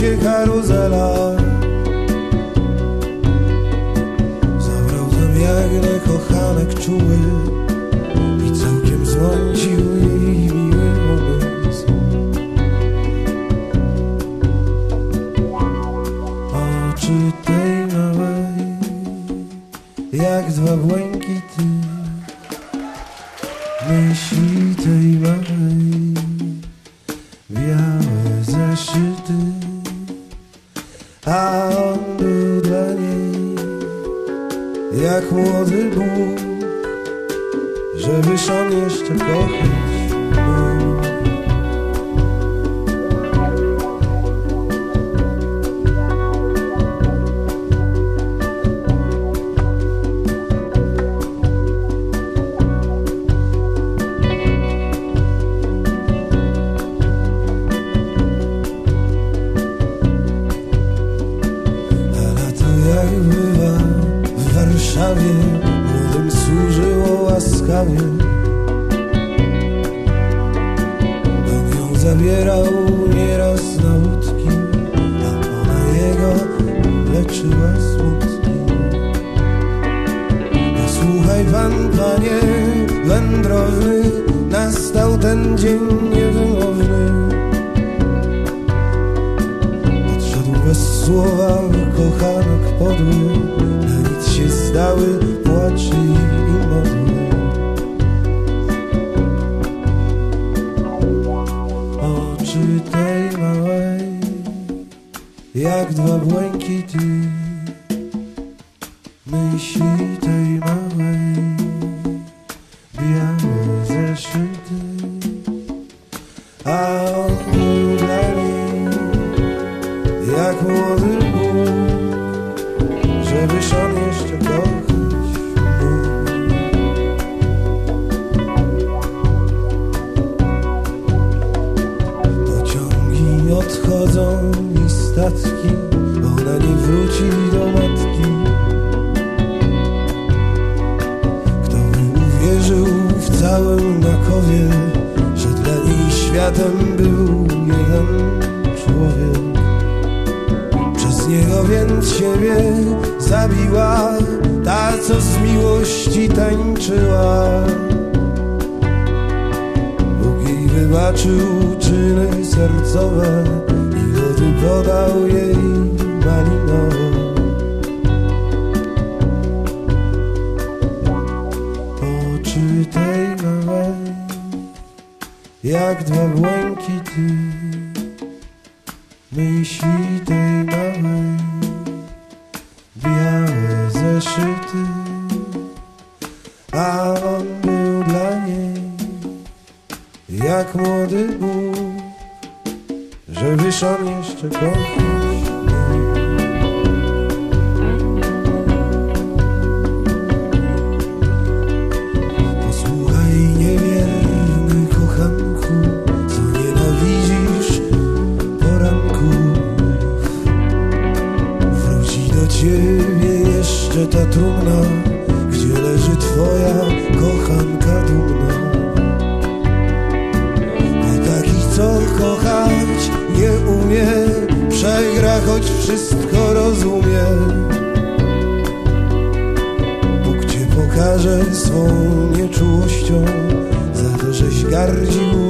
się karuzela. Zabrał tam jak kochanek czuły i całkiem zmącił jej miły umysł. Oczy tej małej, jak dwa błękity, myśli tej małej, białe zeszyty, a on był dla niej jak młody Bóg, żebyś on jeszcze kochać Młodym służyło łaskawie On ją zabierał nieraz na łódki A ona jego leczyła smutki. Posłuchaj pan, panie wędrowny Nastał ten dzień niewymowny. Odszedł bez słowa kochanek podły Jak dwa błękity Myśli tej małej Białe zeszyty A niej jak młody Bóg, żebyś on jeszcze. Pociągi odchodzą i statki, w całym Nakowie, że dla niej światem był jeden człowiek. Przez niego więc siebie zabiła Ta, co z miłości tańczyła Bóg jej wybaczył czyny sercowe I lody podał jej malinowe Tej małej Jak dwa błękity myśli tej małej białe zeszyty, a on był dla niej jak młody Bóg, żebyś on jeszcze kochać. Ciebie jeszcze ta trumna Gdzie leży twoja kochanka dumna. A taki co kochać nie umie Przegra choć wszystko rozumie. Bóg cię pokaże swą nieczułością Za to, żeś gardził